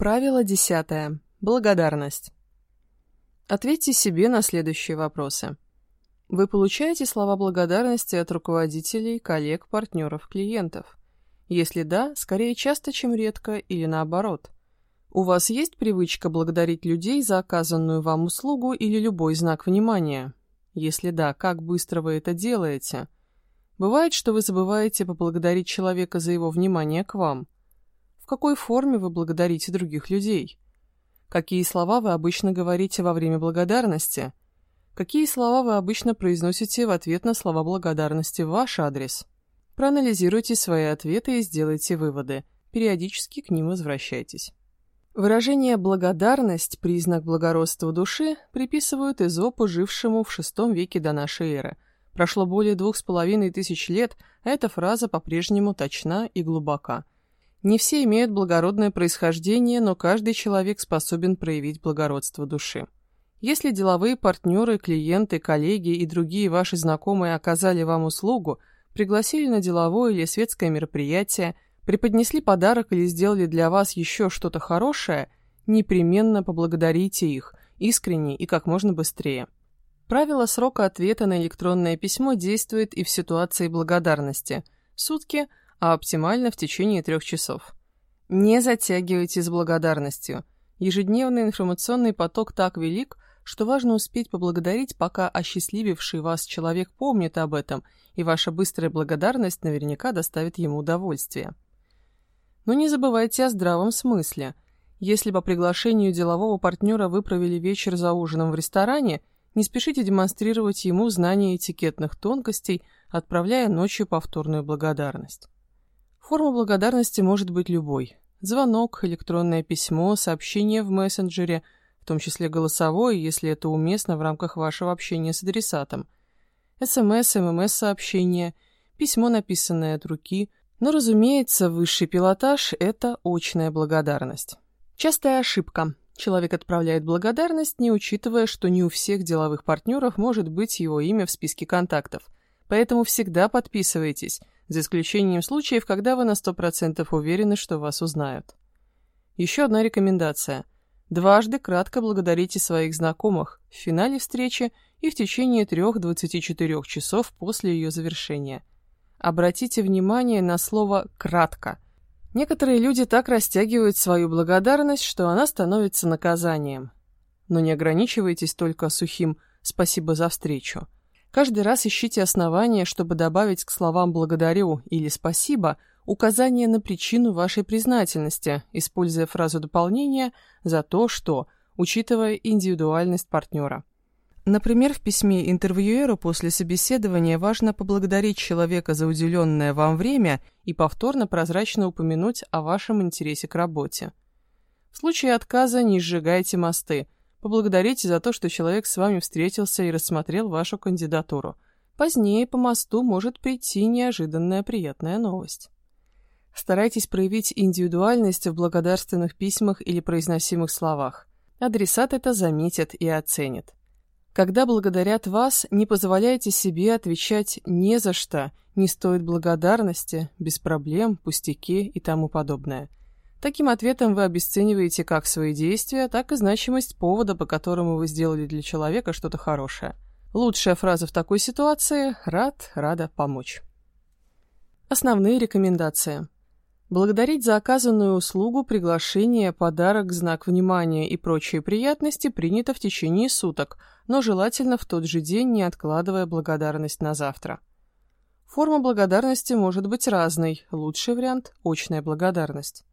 Правило десятое. Благодарность. Ответьте себе на следующие вопросы. Вы получаете слова благодарности от руководителей, коллег, партнеров, клиентов? Если да, скорее часто, чем редко, или наоборот. У вас есть привычка благодарить людей за оказанную вам услугу или любой знак внимания? Если да, как быстро вы это делаете? Бывает, что вы забываете поблагодарить человека за его внимание к вам. Какой форме вы благодарите других людей? Какие слова вы обычно говорите во время благодарности? Какие слова вы обычно произносите в ответ на слова благодарности в ваш адрес? Проанализируйте свои ответы и сделайте выводы. Периодически к ним возвращайтесь. Выражение «благодарность» – признак благородства души – приписывают Эзопу, жившему в VI веке до нашей эры. Прошло более двух с половиной тысяч лет, а эта фраза по-прежнему точна и глубока. Не все имеют благородное происхождение, но каждый человек способен проявить благородство души. Если деловые партнеры, клиенты, коллеги и другие ваши знакомые оказали вам услугу, пригласили на деловое или светское мероприятие, преподнесли подарок или сделали для вас еще что-то хорошее, непременно поблагодарите их, искренне и как можно быстрее. Правило срока ответа на электронное письмо действует и в ситуации благодарности – сутки, а оптимально в течение трех часов. Не затягивайте с благодарностью. Ежедневный информационный поток так велик – что важно успеть поблагодарить, пока осчастлививший вас человек помнит об этом, и ваша быстрая благодарность наверняка доставит ему удовольствие. Но не забывайте о здравом смысле. Если по приглашению делового партнера вы провели вечер за ужином в ресторане, не спешите демонстрировать ему знание этикетных тонкостей, отправляя ночью повторную благодарность. Форма благодарности может быть любой. Звонок, электронное письмо, сообщение в мессенджере – в том числе голосовое, если это уместно в рамках вашего общения с адресатом. СМС, ММС-сообщение, письмо, написанное от руки. Но, разумеется, высший пилотаж – это очная благодарность. Частая ошибка. Человек отправляет благодарность, не учитывая, что не у всех деловых партнеров может быть его имя в списке контактов. Поэтому всегда подписывайтесь, за исключением случаев, когда вы на 100% уверены, что вас узнают. Еще одна рекомендация. Дважды кратко благодарите своих знакомых в финале встречи и в течение 3-24 часов после ее завершения. Обратите внимание на слово «кратко». Некоторые люди так растягивают свою благодарность, что она становится наказанием. Но не ограничивайтесь только сухим «спасибо за встречу». Каждый раз ищите основания, чтобы добавить к словам «благодарю» или «спасибо» указание на причину вашей признательности, используя фразу дополнения за то, что, учитывая индивидуальность партнера. Например, в письме интервьюеру после собеседования важно поблагодарить человека за уделенное вам время и повторно прозрачно упомянуть о вашем интересе к работе. В случае отказа не сжигайте мосты. Поблагодарите за то, что человек с вами встретился и рассмотрел вашу кандидатуру. Позднее по мосту может прийти неожиданная приятная новость. Старайтесь проявить индивидуальность в благодарственных письмах или произносимых словах. Адресат это заметит и оценит. Когда благодарят вас, не позволяйте себе отвечать «не за что», «не стоит благодарности», «без проблем», «пустяки» и тому подобное. Таким ответом вы обесцениваете как свои действия, так и значимость повода, по которому вы сделали для человека что-то хорошее. Лучшая фраза в такой ситуации – «рад, рада помочь». Основные рекомендации – Благодарить за оказанную услугу, приглашение, подарок, знак внимания и прочие приятности принято в течение суток, но желательно в тот же день, не откладывая благодарность на завтра. Форма благодарности может быть разной, лучший вариант – очная благодарность.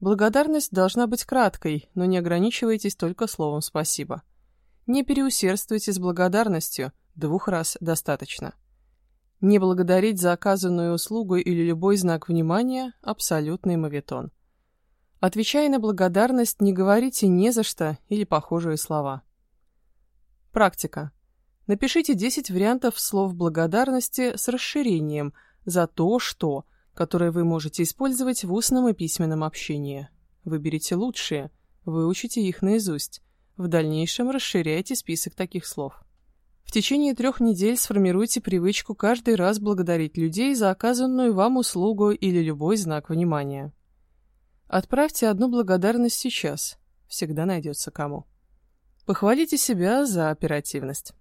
Благодарность должна быть краткой, но не ограничивайтесь только словом «спасибо». Не переусердствуйте с благодарностью, двух раз достаточно. Не благодарить за оказанную услугу или любой знак внимания – абсолютный моветон. Отвечая на благодарность, не говорите «не за что» или похожие слова. Практика. Напишите 10 вариантов слов благодарности с расширением «за то, что», которые вы можете использовать в устном и письменном общении. Выберите лучшие, выучите их наизусть. В дальнейшем расширяйте список таких слов. В течение трех недель сформируйте привычку каждый раз благодарить людей за оказанную вам услугу или любой знак внимания. Отправьте одну благодарность сейчас. Всегда найдется кому. Похвалите себя за оперативность.